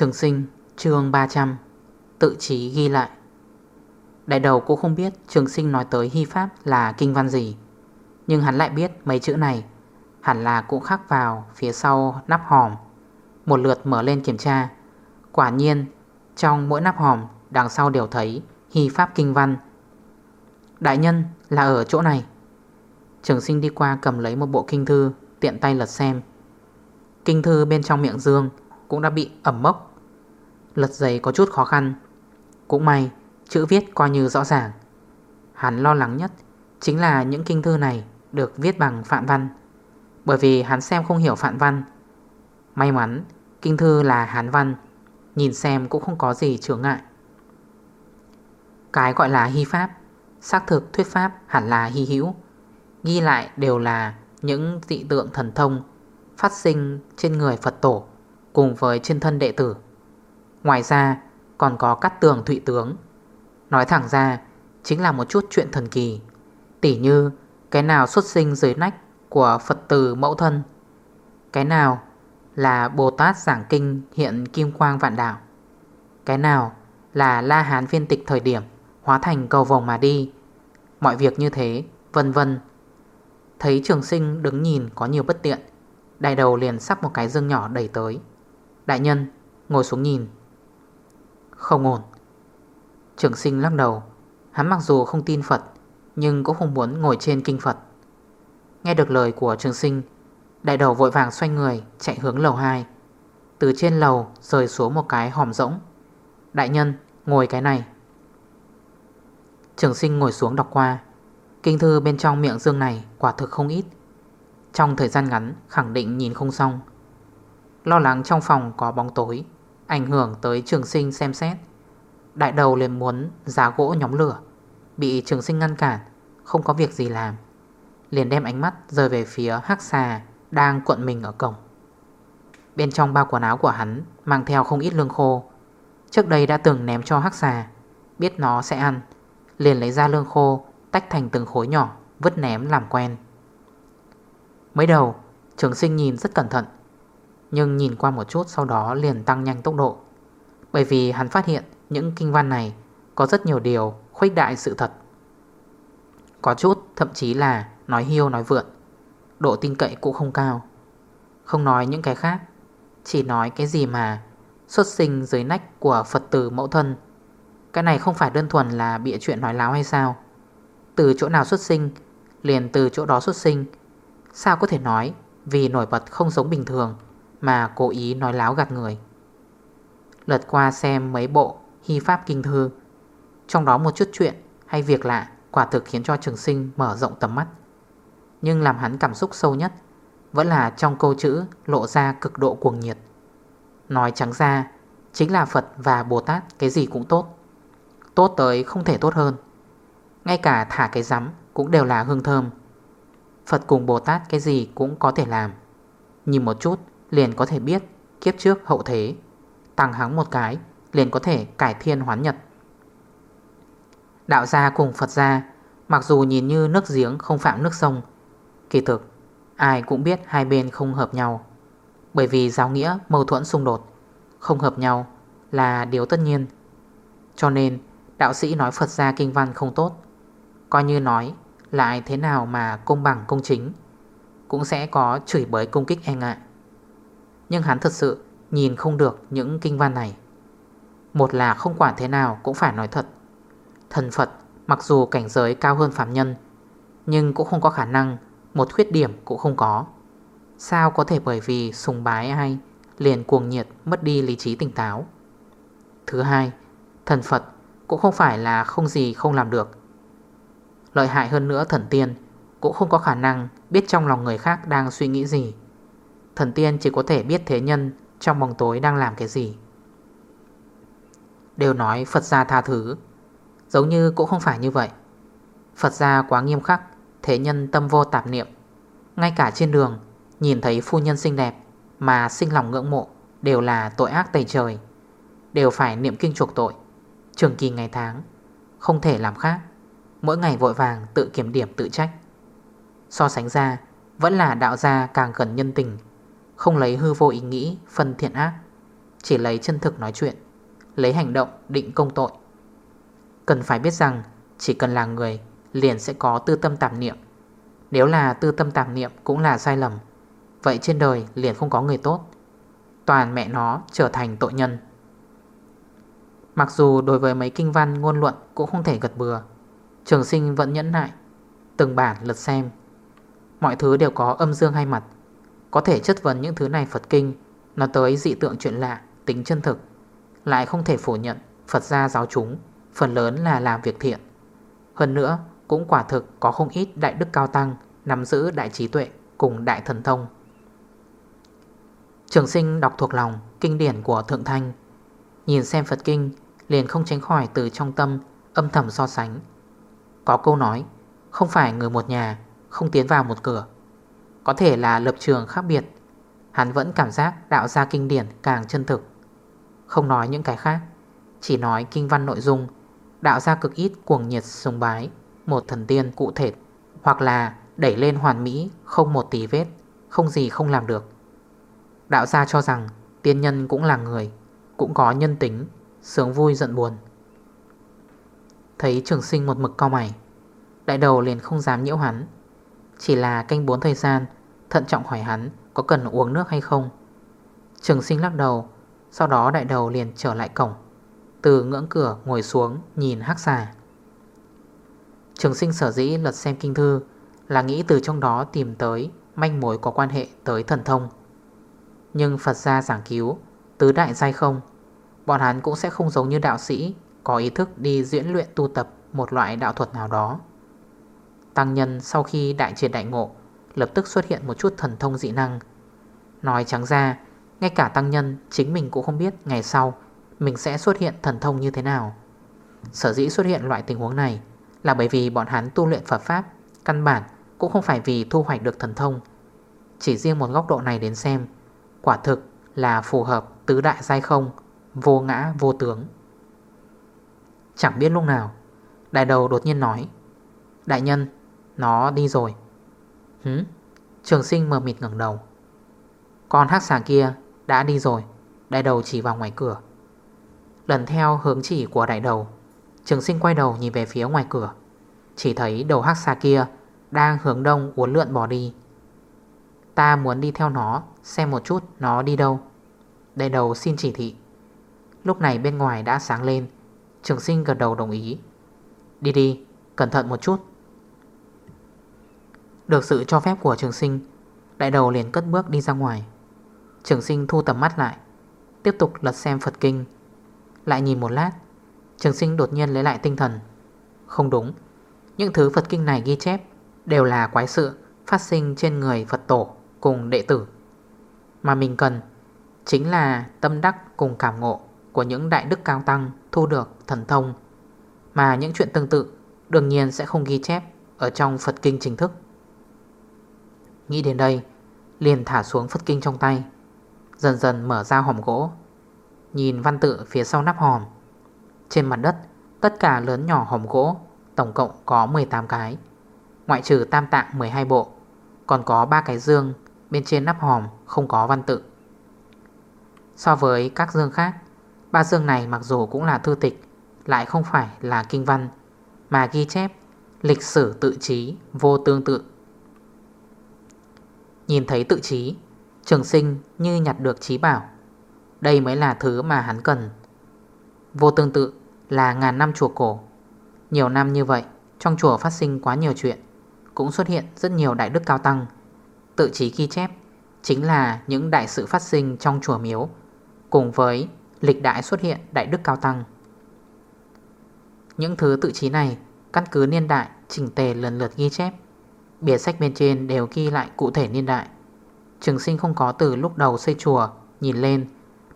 Trường sinh, chương 300 Tự chí ghi lại. Đại đầu cũng không biết trường sinh nói tới hy pháp là kinh văn gì, Nhưng hắn lại biết mấy chữ này, Hẳn là cũng khắc vào phía sau nắp hòm. Một lượt mở lên kiểm tra, Quả nhiên, trong mỗi nắp hòm, đằng sau đều thấy hy pháp kinh văn. Đại nhân là ở chỗ này. Trường sinh đi qua cầm lấy một bộ kinh thư, Tiện tay lật xem. Kinh thư bên trong miệng dương Cũng đã bị ẩm mốc Lật giấy có chút khó khăn. Cũng may, chữ viết coi như rõ ràng. Hắn lo lắng nhất Chính là những kinh thư này Được viết bằng phạn văn. Bởi vì hắn xem không hiểu phạn văn. May mắn, kinh thư là hán văn, Nhìn xem cũng không có gì chướng ngại. Cái gọi là hy pháp, Xác thực thuyết pháp hẳn là hy hữu, Ghi lại đều là những dị tượng thần thông Phát sinh trên người Phật tổ Cùng với trên thân đệ tử. Ngoài ra, còn có cắt tường thụy tướng. Nói thẳng ra, Chính là một chút chuyện thần kỳ. Tỉ như, cái nào xuất sinh dưới nách Của Phật tử mẫu thân? Cái nào là Bồ Tát giảng kinh hiện kim quang vạn đảo Cái nào là La Hán viên tịch thời điểm Hóa thành cầu vòng mà đi? Mọi việc như thế, Vân vân. Thấy trường sinh đứng nhìn có nhiều bất tiện, Đại đầu liền sắp một cái dương nhỏ đẩy tới. Đại nhân, ngồi xuống nhìn không ổn. Trường sinh lắc đầu. Hắn mặc dù không tin Phật, Nhưng cũng không muốn ngồi trên kinh Phật. Nghe được lời của trường sinh, Đại đầu vội vàng xoay người, Chạy hướng lầu 2 Từ trên lầu rời xuống một cái hòm rỗng. Đại nhân, ngồi cái này. Trường sinh ngồi xuống đọc qua. Kinh thư bên trong miệng dương này Quả thực không ít. Trong thời gian ngắn, khẳng định nhìn không xong. Lo lắng trong phòng có bóng tối. Ảnh hưởng tới trường sinh xem xét. Đại đầu liền muốn giá gỗ nhóm lửa, Bị trường sinh ngăn cản, Không có việc gì làm. Liền đem ánh mắt rời về phía hắc xà Đang cuộn mình ở cổng. Bên trong bao quần áo của hắn Mang theo không ít lương khô. Trước đây đã từng ném cho hắc xà, Biết nó sẽ ăn, Liền lấy ra lương khô, Tách thành từng khối nhỏ, Vứt ném làm quen. Mới đầu, trường sinh nhìn rất cẩn thận nhưng nhìn qua một chút sau đó liền tăng nhanh tốc độ. Bởi vì hắn phát hiện những kinh văn này Có rất nhiều điều khuếch đại sự thật. Có chút, thậm chí là nói hiêu nói vượn, Độ tin cậy cũng không cao. Không nói những cái khác, Chỉ nói cái gì mà Xuất sinh dưới nách của Phật tử mẫu thân. Cái này không phải đơn thuần là bịa chuyện nói láo hay sao? Từ chỗ nào xuất sinh, Liền từ chỗ đó xuất sinh, Sao có thể nói Vì nổi bật không giống bình thường? Mà cố ý nói láo gạt người. Lật qua xem mấy bộ Hy pháp kinh thư. Trong đó một chút chuyện hay việc lạ Quả thực khiến cho trường sinh mở rộng tầm mắt. Nhưng làm hắn cảm xúc sâu nhất Vẫn là trong câu chữ Lộ ra cực độ cuồng nhiệt. Nói trắng ra, Chính là Phật và Bồ Tát cái gì cũng tốt. Tốt tới không thể tốt hơn. Ngay cả thả cái rắm Cũng đều là hương thơm. Phật cùng Bồ Tát cái gì cũng có thể làm. Nhìn một chút liền có thể biết kiếp trước hậu thế. Tăng hắng một cái, liền có thể cải thiên hoán nhật. Đạo gia cùng Phật gia, Mặc dù nhìn như nước giếng không phạm nước sông, Kỳ thực, Ai cũng biết hai bên không hợp nhau. Bởi vì giáo nghĩa mâu thuẫn xung đột, Không hợp nhau là điều tất nhiên. Cho nên, đạo sĩ nói Phật gia kinh văn không tốt, Coi như nói lại thế nào mà công bằng công chính, Cũng sẽ có chửi bới công kích e ngại nhưng hắn thật sự nhìn không được những kinh văn này. Một là không quản thế nào cũng phải nói thật. Thần Phật, mặc dù cảnh giới cao hơn phạm nhân, Nhưng cũng không có khả năng, Một khuyết điểm cũng không có. Sao có thể bởi vì sùng bái ai Liền cuồng nhiệt mất đi lý trí tỉnh táo? Thứ hai, Thần Phật cũng không phải là không gì không làm được. Lợi hại hơn nữa thần tiên Cũng không có khả năng biết trong lòng người khác đang suy nghĩ gì. Thần tiên chỉ có thể biết thế nhân Trong bóng tối đang làm cái gì. Đều nói Phật gia tha thứ, Giống như cũng không phải như vậy. Phật gia quá nghiêm khắc, Thế nhân tâm vô tạp niệm. Ngay cả trên đường, Nhìn thấy phu nhân xinh đẹp Mà sinh lòng ngưỡng mộ Đều là tội ác tẩy trời, Đều phải niệm kinh chuộc tội, Trường kỳ ngày tháng, Không thể làm khác. Mỗi ngày vội vàng tự kiểm điểm tự trách. So sánh ra, Vẫn là đạo gia càng gần nhân tình không lấy hư vô ý nghĩ, phân thiện ác, Chỉ lấy chân thực nói chuyện, Lấy hành động định công tội. Cần phải biết rằng, Chỉ cần là người, Liền sẽ có tư tâm tạp niệm. Nếu là tư tâm tạp niệm cũng là sai lầm, Vậy trên đời liền không có người tốt. Toàn mẹ nó trở thành tội nhân. Mặc dù đối với mấy kinh văn ngôn luận cũng không thể gật bừa, Trường sinh vẫn nhẫn nại, Từng bản lật xem. Mọi thứ đều có âm dương hay mặt. Có thể chất vấn những thứ này Phật kinh. Nó tới dị tượng chuyện lạ, Tính chân thực. Lại không thể phủ nhận, Phật gia giáo chúng, Phần lớn là làm việc thiện. Hơn nữa, cũng quả thực có không ít đại đức cao tăng Nắm giữ đại trí tuệ cùng đại thần thông. Trường sinh đọc thuộc lòng Kinh điển của Thượng Thanh. Nhìn xem Phật Kinh, Liền không tránh khỏi từ trong tâm, Âm thầm so sánh. Có câu nói, Không phải người một nhà, Không tiến vào một cửa có thể là lập trường khác biệt. Hắn vẫn cảm giác đạo ra kinh điển càng chân thực. Không nói những cái khác, Chỉ nói kinh văn nội dung. Đạo ra cực ít cuồng nhiệt sùng bái, Một thần tiên cụ thể, Hoặc là đẩy lên hoàn mỹ, Không một tí vết, Không gì không làm được. Đạo gia cho rằng tiên nhân cũng là người, Cũng có nhân tính, Sướng vui giận buồn. Thấy trường sinh một mực cao mày, Đại đầu liền không dám nhiễu hắn. Chỉ là canh bốn thời gian, Thận trọng hỏi hắn có cần uống nước hay không. Trường sinh lắc đầu, Sau đó đại đầu liền trở lại cổng. Từ ngưỡng cửa ngồi xuống Nhìn hắc xà. Trường sinh sở dĩ lật xem kinh thư Là nghĩ từ trong đó tìm tới Manh mối có quan hệ tới thần thông. Nhưng Phật gia giảng cứu, Tứ đại dai không, Bọn hắn cũng sẽ không giống như đạo sĩ Có ý thức đi diễn luyện tu tập Một loại đạo thuật nào đó. Tăng nhân sau khi đại triệt đại ngộ, Lập tức xuất hiện một chút thần thông dị năng. Nói trắng ra, Ngay cả tăng nhân chính mình cũng không biết Ngày sau mình sẽ xuất hiện thần thông như thế nào. Sở dĩ xuất hiện loại tình huống này Là bởi vì bọn hắn tu luyện Phật Pháp Căn bản cũng không phải vì thu hoạch được thần thông. Chỉ riêng một góc độ này đến xem, Quả thực là phù hợp tứ đại giai không, Vô ngã, vô tướng. Chẳng biết lúc nào, Đại đầu đột nhiên nói, Đại nhân nó đi rồi. Hứ Trường sinh mờ mịt ngẩng đầu. Con hắc xà kia đã đi rồi Đại đầu chỉ vào ngoài cửa. Lần theo hướng chỉ của đại đầu Trường sinh quay đầu nhìn về phía ngoài cửa. Chỉ thấy đầu hắc xà kia Đang hướng đông uốn lượn bỏ đi. Ta muốn đi theo nó Xem một chút nó đi đâu. Đại đầu xin chỉ thị. Lúc này bên ngoài đã sáng lên. Trường sinh gật đầu đồng ý. Đi đi, cẩn thận một chút. Được sự cho phép của trường sinh, Đại đầu liền cất bước đi ra ngoài. Trường sinh thu tầm mắt lại, Tiếp tục lật xem Phật Kinh. Lại nhìn một lát, Trường sinh đột nhiên lấy lại tinh thần. Không đúng, Những thứ Phật Kinh này ghi chép Đều là quái sự phát sinh trên người Phật tổ Cùng đệ tử. Mà mình cần Chính là tâm đắc cùng cảm ngộ của những đại đức cao tăng thu được thần thông, Mà những chuyện tương tự đương nhiên sẽ không ghi chép ở trong Phật Kinh chính thức. Nghĩ đến đây, liền thả xuống Phật Kinh trong tay, Dần dần mở ra hòm gỗ, Nhìn văn tự phía sau nắp hòm. Trên mặt đất, Tất cả lớn nhỏ hòm gỗ, Tổng cộng có 18 cái, Ngoại trừ tam tạng 12 bộ, Còn có 3 cái dương, Bên trên nắp hòm không có văn tự. So với các dương khác, Ba dương này mặc dù cũng là thư tịch, Lại không phải là kinh văn, Mà ghi chép Lịch sử tự trí vô tương tự. Nhìn thấy tự trí Trường sinh như nhặt được trí bảo. Đây mới là thứ mà hắn cần. Vô tương tự là ngàn năm chùa cổ. Nhiều năm như vậy, Trong chùa phát sinh quá nhiều chuyện. Cũng xuất hiện rất nhiều đại đức cao tăng. Tự trí ghi chép Chính là những đại sự phát sinh trong chùa miếu, Cùng với lịch đại xuất hiện đại đức cao tăng. Những thứ tự trí này, Căn cứ niên đại, chỉnh tề lần lượt ghi chép. Bìa sách bên trên đều ghi lại cụ thể niên đại. Trường sinh không có từ lúc đầu xây chùa, Nhìn lên,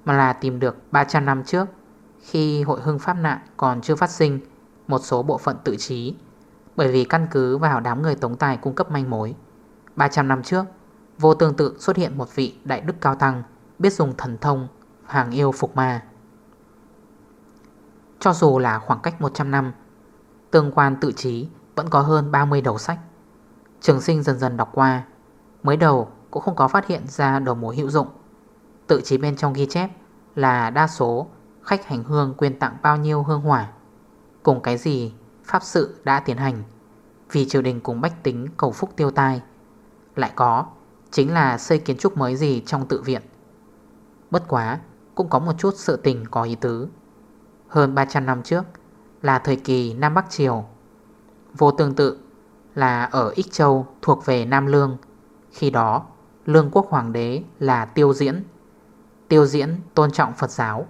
Mà là tìm được 300 năm trước, Khi hội hưng pháp nạn còn chưa phát sinh, Một số bộ phận tự trí. Bởi vì căn cứ vào đám người tống tài cung cấp manh mối 300 năm trước, Vô tương tự xuất hiện một vị đại đức cao tăng, Biết dùng thần thông, Hàng yêu phục ma. Cho dù là khoảng cách 100 năm, Tương quan tự trí Vẫn có hơn 30 đầu sách. Trường sinh dần dần đọc qua. Mới đầu, cũng không có phát hiện ra đầu mối hữu dụng. Tự chỉ bên trong ghi chép Là đa số khách hành hương quyên tặng bao nhiêu hương hỏa. Cùng cái gì pháp sự đã tiến hành. Vì triều đình cùng bách tính cầu phúc tiêu tai. Lại có, Chính là xây kiến trúc mới gì trong tự viện. Bất quá, Cũng có một chút sự tình có ý tứ. Hơn 300 năm trước Là thời kỳ Nam Bắc Triều. Vô tương tự là ở Ích Châu thuộc về Nam Lương. Khi đó, Lương quốc hoàng đế là tiêu diễn. Tiêu diễn tôn trọng Phật giáo,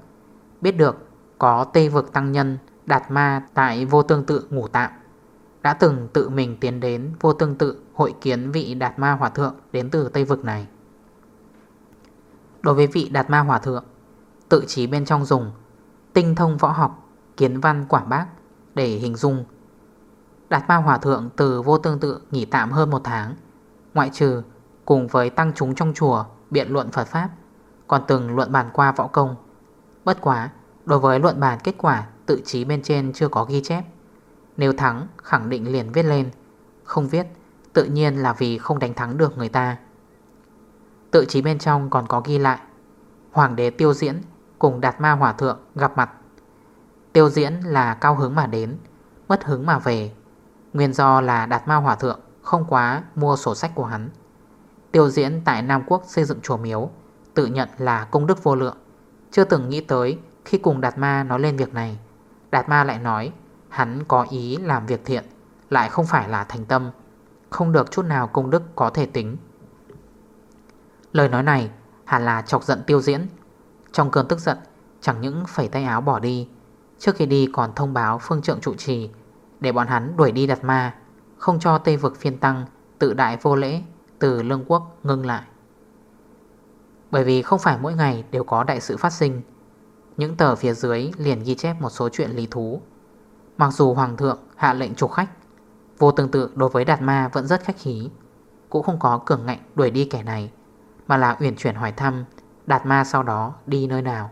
Biết được có Tây vực tăng nhân Đạt ma tại vô tương tự ngủ tạm Đã từng tự mình tiến đến vô tương tự hội kiến vị Đạt ma hòa thượng đến từ Tây vực này. Đối với vị Đạt ma hòa thượng, Tự trí bên trong dùng Tinh thông võ học Kiến văn quả bác Để hình dung Đạt ma hòa thượng từ vô tương tự nghỉ tạm hơn một tháng. Ngoại trừ, Cùng với tăng chúng trong chùa, Biện luận Phật Pháp, Còn từng luận bàn qua võ công. Bất quá, Đối với luận bàn kết quả, tự trí bên trên chưa có ghi chép. Nếu thắng, khẳng định liền viết lên. Không viết, Tự nhiên là vì không đánh thắng được người ta. Tự trí bên trong còn có ghi lại, Hoàng đế tiêu diễn Cùng đạt ma hòa thượng gặp mặt. Tiêu diễn là cao hứng mà đến, Mất hứng mà về. Nguyên do là đạt ma hòa thượng Không quá mua sổ sách của hắn. Tiêu diễn tại Nam Quốc xây dựng chùa miếu, Tự nhận là công đức vô lượng. Chưa từng nghĩ tới khi cùng Đạt Ma nói lên việc này, Đạt Ma lại nói Hắn có ý làm việc thiện, Lại không phải là thành tâm, Không được chút nào công đức có thể tính. Lời nói này hẳn là chọc giận tiêu diễn. Trong cơn tức giận, Chẳng những phẩy tay áo bỏ đi, Trước khi đi còn thông báo phương trượng trụ trì để bọn hắn đuổi đi đặt Ma, Không cho Tây vực phiên tăng, Tự đại vô lễ, từ lương quốc ngưng lại. Bởi vì không phải mỗi ngày đều có đại sự phát sinh, Những tờ phía dưới liền ghi chép một số chuyện lý thú. Mặc dù Hoàng thượng hạ lệnh trục khách, Vô tương tự đối với Đạt Ma vẫn rất khách khí, Cũng không có cường ngạnh đuổi đi kẻ này, Mà là uyển chuyển hỏi thăm Đạt Ma sau đó đi nơi nào.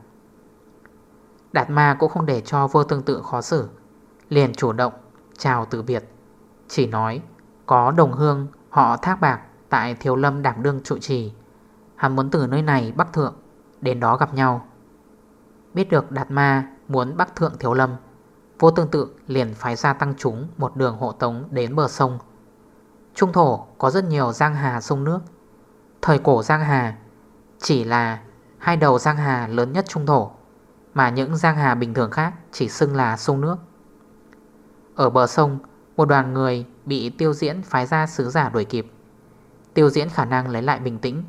Đạt Ma cũng không để cho vô tương tự khó xử, Liền chủ động chào từ biệt. Chỉ nói, có đồng hương, họ thác bạc Tại Thiếu Lâm đảm đương trụ trì. Hắn muốn từ nơi này bắc thượng, Đến đó gặp nhau. Biết được Đạt Ma muốn bắc thượng Thiếu Lâm, Vô tương tự liền phái ra tăng chúng Một đường hộ tống đến bờ sông. Trung thổ có rất nhiều giang hà sông nước. Thời cổ giang hà Chỉ là hai đầu giang hà lớn nhất trung thổ, Mà những giang hà bình thường khác Chỉ xưng là sông nước. Ở bờ sông, Một đoàn người bị tiêu diễn phái ra sứ giả đuổi kịp. Tiêu diễn khả năng lấy lại bình tĩnh.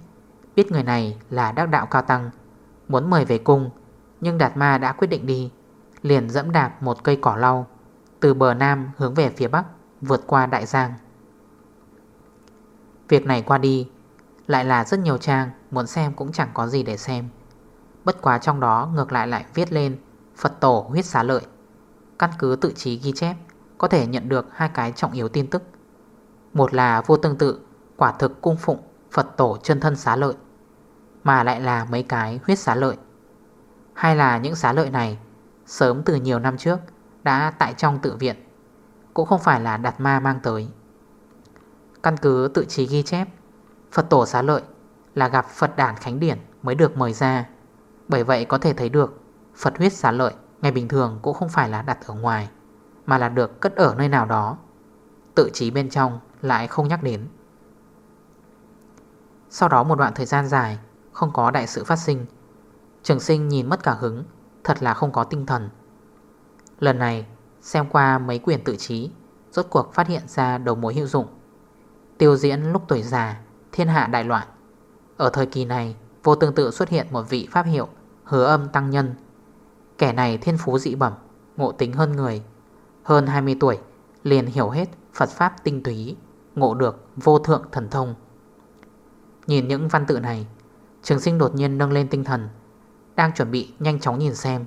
Biết người này là đắc đạo cao tăng, Muốn mời về cung, Nhưng Đạt Ma đã quyết định đi, Liền dẫm đạp một cây cỏ lau Từ bờ nam hướng về phía bắc, Vượt qua đại giang. Việc này qua đi, Lại là rất nhiều trang Muốn xem cũng chẳng có gì để xem. Bất quá trong đó ngược lại lại viết lên Phật tổ huyết xá lợi, Căn cứ tự trí ghi chép. Có thể nhận được hai cái trọng yếu tin tức. Một là vô tương tự, Quả thực cung phụng Phật tổ chân thân xá lợi, Mà lại là mấy cái huyết xá lợi. Hay là những xá lợi này, Sớm từ nhiều năm trước, Đã tại trong tự viện, Cũng không phải là đặt ma mang tới. Căn cứ tự trí ghi chép, Phật tổ xá lợi Là gặp Phật đàn Khánh Điển mới được mời ra. Bởi vậy có thể thấy được, Phật huyết xá lợi Ngày bình thường cũng không phải là đặt ở ngoài. Mà là được cất ở nơi nào đó. Tự trí bên trong lại không nhắc đến. Sau đó một đoạn thời gian dài, Không có đại sự phát sinh. Trường sinh nhìn mất cả hứng, Thật là không có tinh thần. Lần này, xem qua mấy quyển tự trí Rốt cuộc phát hiện ra đầu mối hữu dụng. Tiêu diễn lúc tuổi già, Thiên hạ đại loạn. Ở thời kỳ này, vô tương tự xuất hiện một vị pháp hiệu, Hứa âm tăng nhân. Kẻ này thiên phú dị bẩm, Ngộ tính hơn người. Hơn 20 tuổi, liền hiểu hết Phật Pháp tinh túy, Ngộ được vô thượng thần thông. Nhìn những văn tự này, Trường sinh đột nhiên nâng lên tinh thần, Đang chuẩn bị nhanh chóng nhìn xem,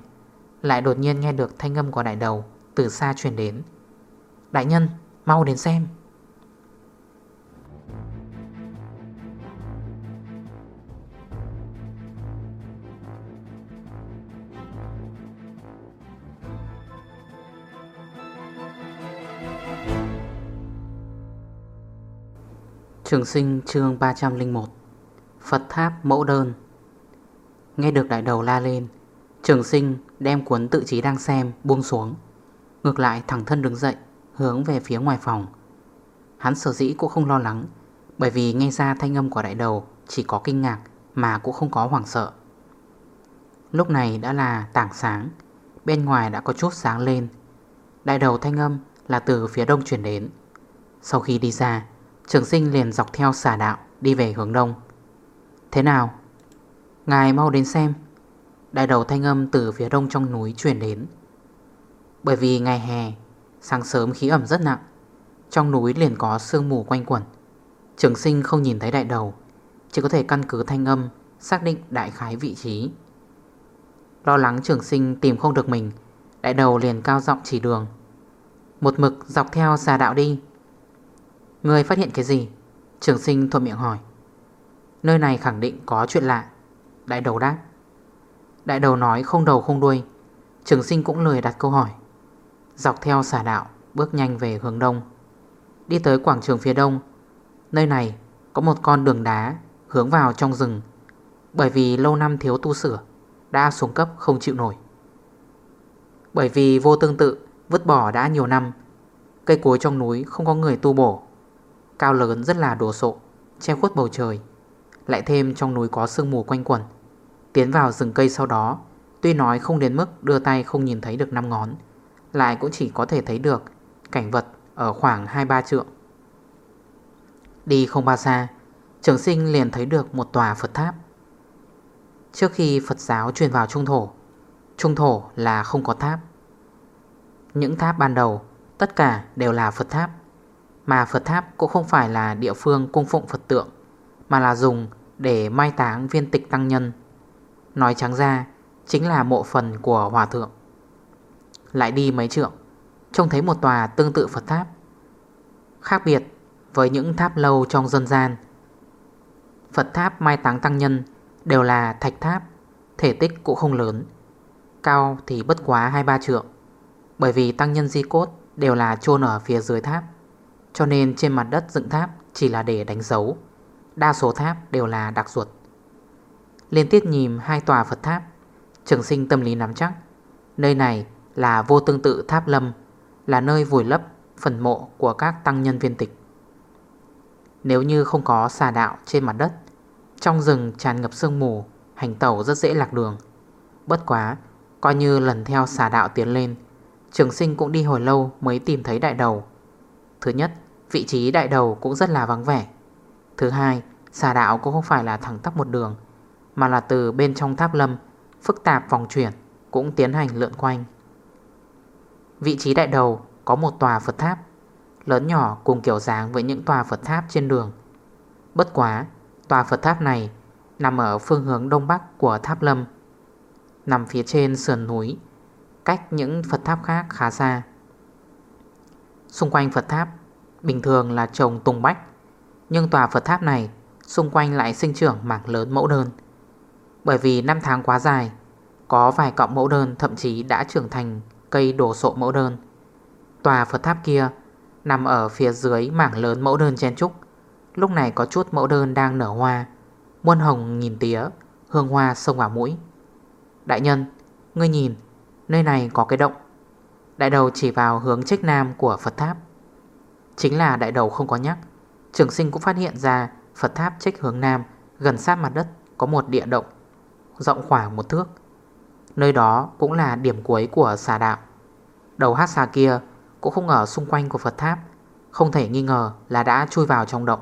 Lại đột nhiên nghe được thanh âm của đại đầu Từ xa truyền đến. Đại nhân, mau đến xem. Trường sinh, chương 301 Phật tháp mẫu đơn. Nghe được đại đầu la lên, Trường sinh đem cuốn tự trí đang xem buông xuống. Ngược lại, thẳng thân đứng dậy, Hướng về phía ngoài phòng. Hắn sở dĩ cũng không lo lắng, Bởi vì nghe ra thanh âm của đại đầu Chỉ có kinh ngạc mà cũng không có hoảng sợ. Lúc này đã là tảng sáng, Bên ngoài đã có chút sáng lên. Đại đầu thanh âm là từ phía đông chuyển đến. Sau khi đi ra Trường sinh liền dọc theo xà đạo, Đi về hướng đông. Thế nào? Ngài mau đến xem. Đại đầu thanh âm từ phía đông trong núi chuyển đến. Bởi vì ngày hè, Sáng sớm khí ẩm rất nặng. Trong núi liền có sương mù quanh quẩn. Trường sinh không nhìn thấy đại đầu, Chỉ có thể căn cứ thanh âm Xác định đại khái vị trí. Lo lắng trường sinh tìm không được mình, Đại đầu liền cao giọng chỉ đường. Một mực dọc theo xà đạo đi. Người phát hiện cái gì? Trường sinh thuộc miệng hỏi. Nơi này khẳng định có chuyện lạ. Đại đầu đáp. Đại đầu nói không đầu không đuôi. Trường sinh cũng lười đặt câu hỏi. Dọc theo xả đạo, Bước nhanh về hướng đông. Đi tới quảng trường phía đông. Nơi này có một con đường đá Hướng vào trong rừng. Bởi vì lâu năm thiếu tu sửa, Đã xuống cấp không chịu nổi. Bởi vì vô tương tự, Vứt bỏ đã nhiều năm. Cây cối trong núi không có người tu bổ. Cao lớn rất là đồ sộ, Che khuất bầu trời, Lại thêm trong núi có sương mù quanh quẩn. Tiến vào rừng cây sau đó, Tuy nói không đến mức đưa tay không nhìn thấy được 5 ngón, Lại cũng chỉ có thể thấy được Cảnh vật ở khoảng 2-3 trượng. Đi không bao xa, Trường sinh liền thấy được một tòa Phật tháp. Trước khi Phật giáo truyền vào Trung Thổ Trung Thổ là không có tháp. Những tháp ban đầu, Tất cả đều là Phật tháp mà Phật tháp cũng không phải là địa phương cung phụng Phật tượng, Mà là dùng để mai táng viên tịch tăng nhân. Nói trắng ra, Chính là mộ phần của Hòa Thượng. Lại đi mấy trượng, Trông thấy một tòa tương tự Phật tháp, Khác biệt với những tháp lâu trong dân gian. Phật tháp mai táng tăng nhân Đều là thạch tháp, Thể tích cũng không lớn, Cao thì bất quá 2-3 trượng, Bởi vì tăng nhân di cốt Đều là chôn ở phía dưới tháp cho nên trên mặt đất dựng tháp chỉ là để đánh dấu. Đa số tháp đều là đặc ruột. Liên tiếp nhìn hai tòa Phật tháp, Trường sinh tâm lý nắm chắc. Nơi này là vô tương tự tháp lâm, Là nơi vùi lấp phần mộ của các tăng nhân viên tịch. Nếu như không có xà đạo trên mặt đất, Trong rừng tràn ngập sương mù, Hành tẩu rất dễ lạc đường. Bất quá, Coi như lần theo xà đạo tiến lên, Trường sinh cũng đi hồi lâu mới tìm thấy đại đầu. Thứ nhất Vị trí đại đầu cũng rất là vắng vẻ. Thứ hai, Xà đạo cũng không phải là thẳng tắp một đường, Mà là từ bên trong tháp lâm, Phức tạp vòng chuyển, Cũng tiến hành lượn quanh. Vị trí đại đầu có một tòa Phật tháp, Lớn nhỏ cùng kiểu dáng với những tòa Phật tháp trên đường. Bất quá, Tòa Phật tháp này Nằm ở phương hướng đông bắc của tháp lâm, Nằm phía trên sườn núi, Cách những Phật tháp khác khá xa. Xung quanh Phật tháp Bình thường là trồng tùng bách. Nhưng tòa Phật tháp này Xung quanh lại sinh trưởng mảng lớn mẫu đơn. Bởi vì năm tháng quá dài Có vài cọng mẫu đơn Thậm chí đã trưởng thành cây đổ sộ mẫu đơn. Tòa Phật tháp kia Nằm ở phía dưới mảng lớn mẫu đơn chen trúc. Lúc này có chút mẫu đơn đang nở hoa Muôn hồng nhìn tía Hương hoa sông vào mũi. Đại nhân, ngươi nhìn Nơi này có cái động. Đại đầu chỉ vào hướng trích nam của Phật tháp. Chính là đại đầu không có nhắc. Trường sinh cũng phát hiện ra Phật tháp trích hướng nam, Gần sát mặt đất, có một địa động, Rộng khoảng một thước. Nơi đó cũng là điểm cuối của xà đạo. Đầu hát xà kia Cũng không ở xung quanh của Phật tháp, Không thể nghi ngờ là đã chui vào trong động.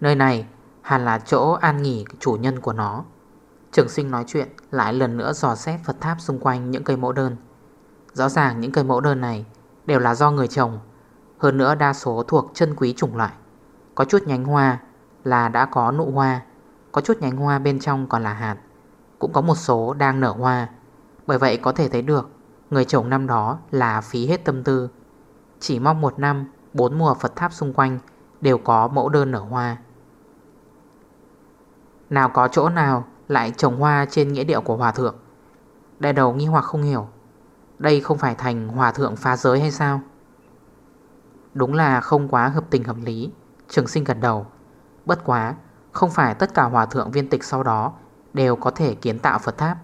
Nơi này hẳn là chỗ an nghỉ chủ nhân của nó. Trường sinh nói chuyện, lại lần nữa dò xét Phật tháp xung quanh những cây mẫu đơn. Rõ ràng những cây mẫu đơn này đều là do người trồng. Hơn nữa đa số thuộc chân quý chủng loại. Có chút nhánh hoa là đã có nụ hoa, Có chút nhánh hoa bên trong còn là hạt. Cũng có một số đang nở hoa. Bởi vậy có thể thấy được, Người chồng năm đó là phí hết tâm tư. Chỉ mong một năm, Bốn mùa Phật tháp xung quanh Đều có mẫu đơn nở hoa. Nào có chỗ nào Lại trồng hoa trên nghĩa điệu của hòa thượng? Đại đầu nghi hoặc không hiểu. Đây không phải thành hòa thượng phá giới hay sao? Đúng là không quá hợp tình hợp lý. Trường sinh gần đầu. Bất quá, Không phải tất cả hòa thượng viên tịch sau đó Đều có thể kiến tạo Phật tháp.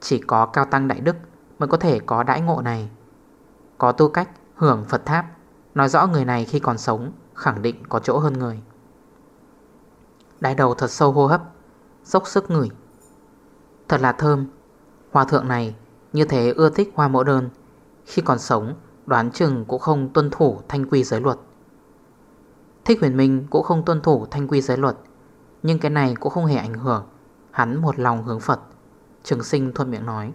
Chỉ có cao tăng đại đức Mới có thể có đãi ngộ này. Có tư cách hưởng Phật tháp, Nói rõ người này khi còn sống, Khẳng định có chỗ hơn người. Đại đầu thật sâu hô hấp, Dốc sức ngửi. Thật là thơm. Hòa thượng này như thế ưa thích hoa mẫu đơn. Khi còn sống, đoán chừng cũng không tuân thủ thanh quy giới luật. Thích huyền minh cũng không tuân thủ thanh quy giới luật, Nhưng cái này cũng không hề ảnh hưởng. Hắn một lòng hướng Phật. Trường sinh thuận miệng nói,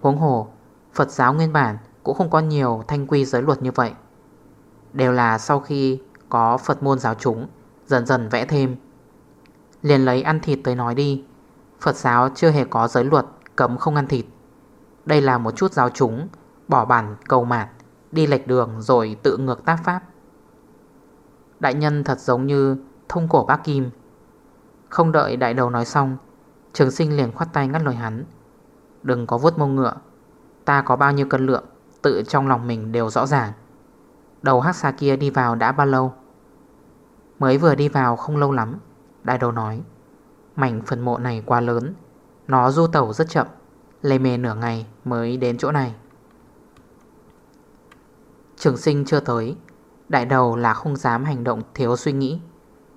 Huống hồ, Phật giáo nguyên bản cũng không có nhiều thanh quy giới luật như vậy. Đều là sau khi có Phật môn giáo chúng, Dần dần vẽ thêm. Liền lấy ăn thịt tới nói đi. Phật giáo chưa hề có giới luật, cấm không ăn thịt. Đây là một chút giáo chúng, Bỏ bản cầu mạt, Đi lệch đường rồi tự ngược tác pháp. Đại nhân thật giống như thông cổ bác Kim. Không đợi đại đầu nói xong, Trường sinh liền khoát tay ngắt lời hắn. Đừng có vuốt mông ngựa, Ta có bao nhiêu cân lượng, Tự trong lòng mình đều rõ ràng. Đầu hắc xa kia đi vào đã bao lâu? Mới vừa đi vào không lâu lắm, Đại đầu nói. Mảnh phần mộ này quá lớn, Nó du tẩu rất chậm. Lê mê nửa ngày mới đến chỗ này. Trường sinh chưa tới, Đại đầu là không dám hành động thiếu suy nghĩ.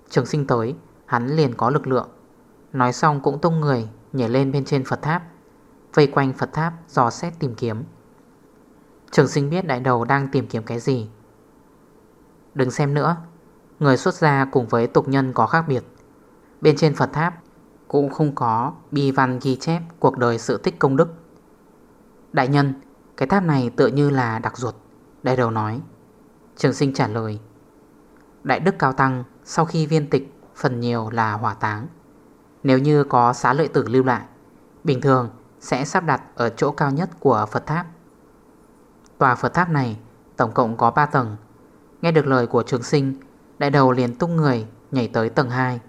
Trường sinh tới, Hắn liền có lực lượng. Nói xong cũng tung người Nhảy lên bên trên Phật tháp, Vây quanh Phật tháp dò xét tìm kiếm. Trường sinh biết đại đầu đang tìm kiếm cái gì. Đừng xem nữa, Người xuất gia cùng với tục nhân có khác biệt. Bên trên Phật tháp cũng không có bi văn ghi chép Cuộc đời sự tích công đức. Đại nhân, Cái tháp này tựa như là đặc ruột, Đại đầu nói. Trường sinh trả lời. Đại đức cao tăng, sau khi viên tịch, Phần nhiều là hỏa táng. Nếu như có xá lợi tử lưu lại, Bình thường sẽ sắp đặt ở chỗ cao nhất của Phật tháp. Tòa Phật tháp này tổng cộng có 3 tầng. Nghe được lời của trường sinh, Đại đầu liền tung người nhảy tới tầng 2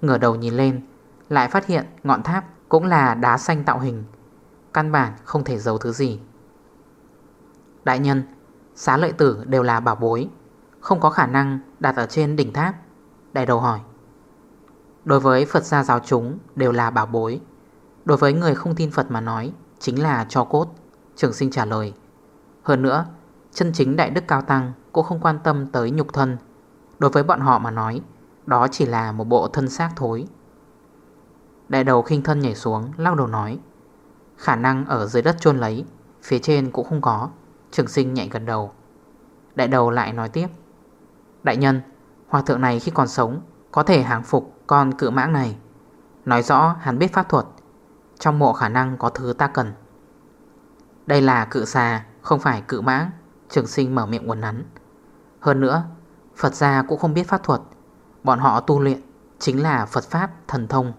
Ngửa đầu nhìn lên lại phát hiện ngọn tháp cũng là đá xanh tạo hình. Căn bản không thể giấu thứ gì. Đại nhân, Xá lợi tử đều là bảo bối, Không có khả năng đặt ở trên đỉnh tháp. Đại đầu hỏi. Đối với Phật gia giáo chúng đều là bảo bối. Đối với người không tin Phật mà nói, Chính là cho cốt, Trường sinh trả lời. Hơn nữa, Chân chính Đại Đức Cao Tăng Cũng không quan tâm tới nhục thân. Đối với bọn họ mà nói, Đó chỉ là một bộ thân xác thối. Đại đầu khinh thân nhảy xuống, Lắc đầu nói. Khả năng ở dưới đất chôn lấy, Phía trên cũng không có. Trường sinh nhạy gần đầu. Đại đầu lại nói tiếp. Đại nhân, Hòa thượng này khi còn sống, Có thể hàng phục con cự mãng này. Nói rõ, hắn biết pháp thuật. Trong mộ khả năng có thứ ta cần. Đây là cự xà, Không phải cự mãng. Trường sinh mở miệng quần nắn. Hơn nữa, Phật gia cũng không biết pháp thuật. Bọn họ tu luyện Chính là Phật Pháp thần thông.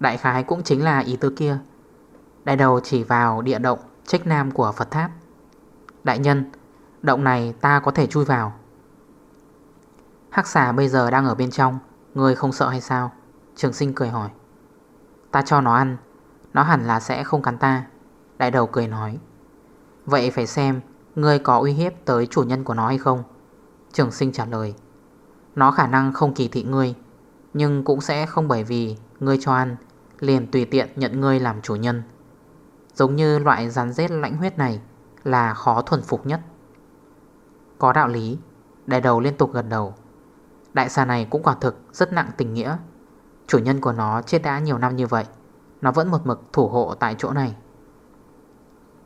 Đại khái cũng chính là ý tứ kia. Đại đầu chỉ vào địa động Trách nam của Phật Tháp. Đại nhân, Động này ta có thể chui vào. Hắc xà bây giờ đang ở bên trong Người không sợ hay sao? Trường sinh cười hỏi. Ta cho nó ăn, Nó hẳn là sẽ không cắn ta. Đại đầu cười nói. Vậy phải xem Ngươi có uy hiếp tới chủ nhân của nó hay không? Trường sinh trả lời. Nó khả năng không kỳ thị ngươi, Nhưng cũng sẽ không bởi vì Ngươi cho ăn Liền tùy tiện nhận ngươi làm chủ nhân. Giống như loại rắn rết lãnh huyết này Là khó thuần phục nhất. Có đạo lý Đại đầu liên tục gật đầu. Đại xà này cũng quả thực rất nặng tình nghĩa. Chủ nhân của nó chết đã nhiều năm như vậy, Nó vẫn một mực thủ hộ tại chỗ này.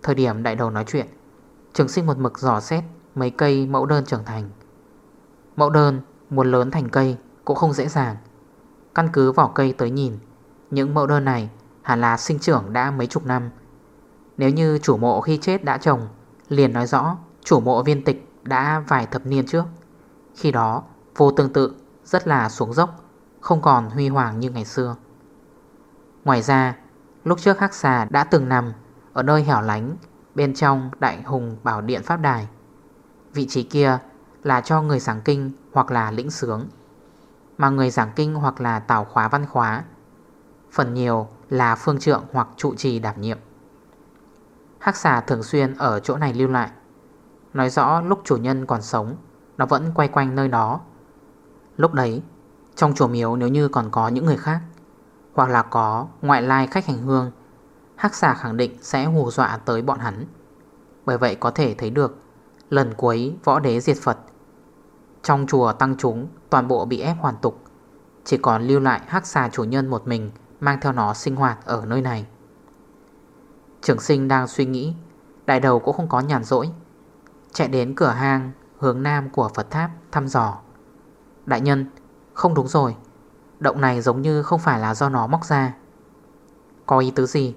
Thời điểm đại đầu nói chuyện, Trường sinh một mực dò xét Mấy cây mẫu đơn trưởng thành. Mẫu đơn muốn lớn thành cây Cũng không dễ dàng. Căn cứ vỏ cây tới nhìn những mẫu đơn này hẳn là sinh trưởng đã mấy chục năm. Nếu như chủ mộ khi chết đã trồng, Liền nói rõ chủ mộ viên tịch đã vài thập niên trước. Khi đó, vô tương tự, Rất là xuống dốc, Không còn huy hoàng như ngày xưa. Ngoài ra, Lúc trước Hắc Xà đã từng nằm Ở nơi hẻo lánh Bên trong Đại Hùng Bảo Điện Pháp Đài. Vị trí kia là cho người giảng kinh Hoặc là lĩnh sướng, Mà người giảng kinh hoặc là tảo khóa văn khóa Phần nhiều là phương trượng hoặc trụ trì đảm nhiệm. Hắc xà thường xuyên ở chỗ này lưu lại. Nói rõ lúc chủ nhân còn sống, Nó vẫn quay quanh nơi đó. Lúc đấy, Trong chùa miếu nếu như còn có những người khác, Hoặc là có ngoại lai khách hành hương, Hắc xà khẳng định sẽ hù dọa tới bọn hắn. Bởi vậy có thể thấy được, Lần cuối võ đế diệt Phật, Trong chùa tăng chúng Toàn bộ bị ép hoàn tục, Chỉ còn lưu lại hắc xà chủ nhân một mình Mang theo nó sinh hoạt ở nơi này. Trường sinh đang suy nghĩ, Đại đầu cũng không có nhàn rỗi. Chạy đến cửa hang hướng nam của Phật tháp thăm dò. Đại nhân, Không đúng rồi, Động này giống như không phải là do nó móc ra. Có ý tứ gì?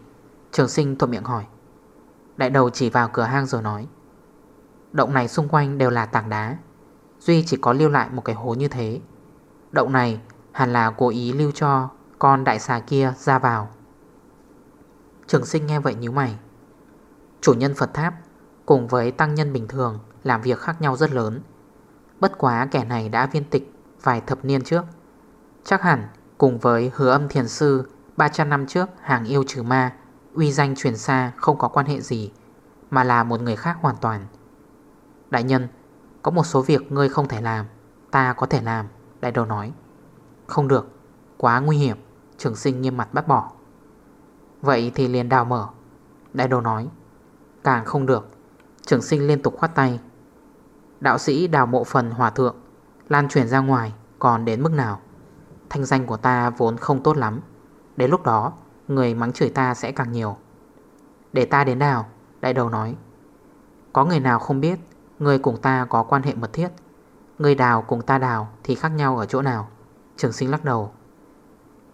Trường sinh thuộc miệng hỏi. Đại đầu chỉ vào cửa hang rồi nói. Động này xung quanh đều là tảng đá, Duy chỉ có lưu lại một cái hố như thế. Động này hẳn là cố ý lưu cho con đại xà kia ra vào. Trường sinh nghe vậy như mày. Chủ nhân Phật tháp, Cùng với tăng nhân bình thường, Làm việc khác nhau rất lớn. Bất quá kẻ này đã viên tịch Vài thập niên trước. Chắc hẳn cùng với hứa âm thiền sư 300 năm trước, hàng yêu trừ ma, Uy danh truyền xa không có quan hệ gì, Mà là một người khác hoàn toàn. Đại nhân, Có một số việc ngươi không thể làm, Ta có thể làm, Đại đầu nói. Không được, Quá nguy hiểm. Trường sinh nghiêm mặt bác bỏ. Vậy thì liền đào mở. Đại đồ nói, Càng không được. Trường sinh liên tục khoát tay. Đạo sĩ đào mộ phần hòa thượng, Lan truyền ra ngoài, còn đến mức nào? Thanh danh của ta vốn không tốt lắm. Đến lúc đó, Người mắng chửi ta sẽ càng nhiều. Để ta đến đào, Đại đầu nói. Có người nào không biết, Người cùng ta có quan hệ mật thiết? Người đào cùng ta đào thì khác nhau ở chỗ nào? Trường sinh lắc đầu.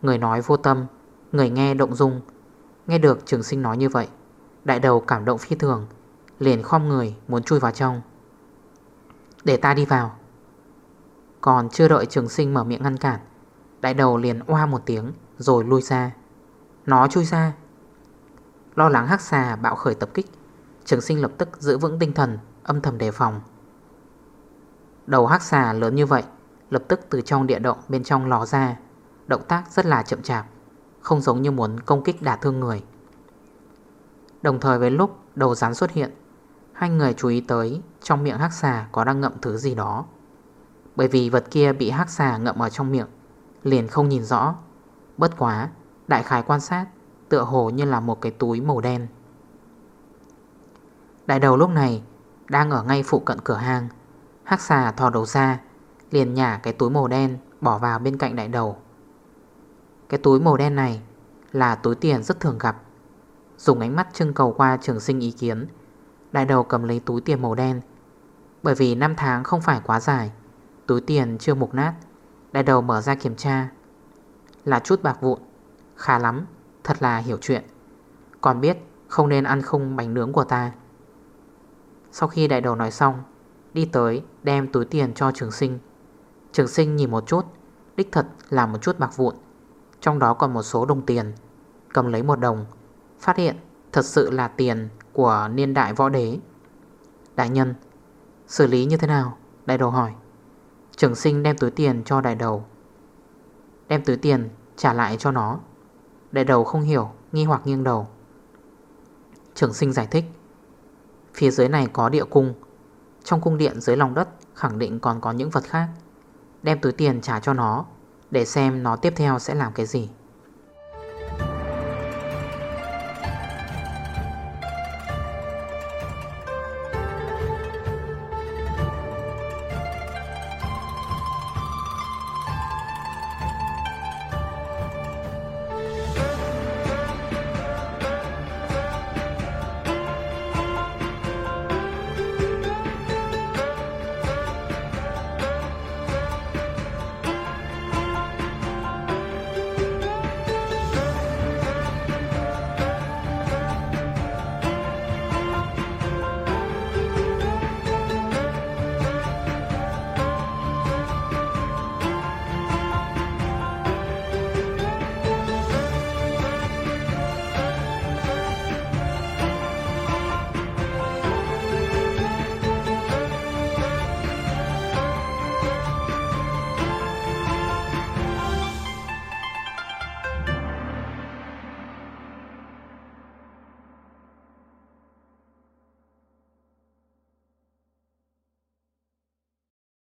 Người nói vô tâm, Người nghe động dung. Nghe được trường sinh nói như vậy, Đại đầu cảm động phi thường, Liền khom người muốn chui vào trong. Để ta đi vào. Còn chưa đợi trường sinh mở miệng ngăn cản, Đại đầu liền oa một tiếng Rồi lui ra. Nó chui ra. Lo lắng hắc xà bạo khởi tập kích, Trường sinh lập tức giữ vững tinh thần, Âm thầm đề phòng. Đầu hắc xà lớn như vậy, Lập tức từ trong địa động bên trong lò ra. Động tác rất là chậm chạp Không giống như muốn công kích đả thương người. Đồng thời với lúc đầu rắn xuất hiện Hai người chú ý tới Trong miệng hắc xà có đang ngậm thứ gì đó. Bởi vì vật kia bị hắc xà ngậm ở trong miệng Liền không nhìn rõ. Bất quá Đại khái quan sát Tựa hồ như là một cái túi màu đen. Đại đầu lúc này Đang ở ngay phụ cận cửa hàng, Hắc xà thò đầu ra Liền nhả cái túi màu đen Bỏ vào bên cạnh đại đầu cái túi màu đen này là túi tiền rất thường gặp. Dùng ánh mắt trưng cầu qua trường sinh ý kiến Đại đầu cầm lấy túi tiền màu đen. Bởi vì năm tháng không phải quá dài Túi tiền chưa mục nát Đại đầu mở ra kiểm tra. Là chút bạc vụn Khá lắm, thật là hiểu chuyện. Còn biết không nên ăn không bánh nướng của ta. Sau khi đại đầu nói xong Đi tới đem túi tiền cho trường sinh. Trường sinh nhìn một chút Đích thật là một chút bạc vụn trong đó còn một số đồng tiền. Cầm lấy một đồng, Phát hiện thật sự là tiền của niên đại võ đế. Đại nhân, Xử lý như thế nào? Đại đầu hỏi. Trường sinh đem túi tiền cho đại đầu. Đem túi tiền trả lại cho nó. Đại đầu không hiểu, Nghi hoặc nghiêng đầu. Trường sinh giải thích. Phía dưới này có địa cung. Trong cung điện dưới lòng đất Khẳng định còn có những vật khác. Đem túi tiền trả cho nó để xem nó tiếp theo sẽ làm cái gì.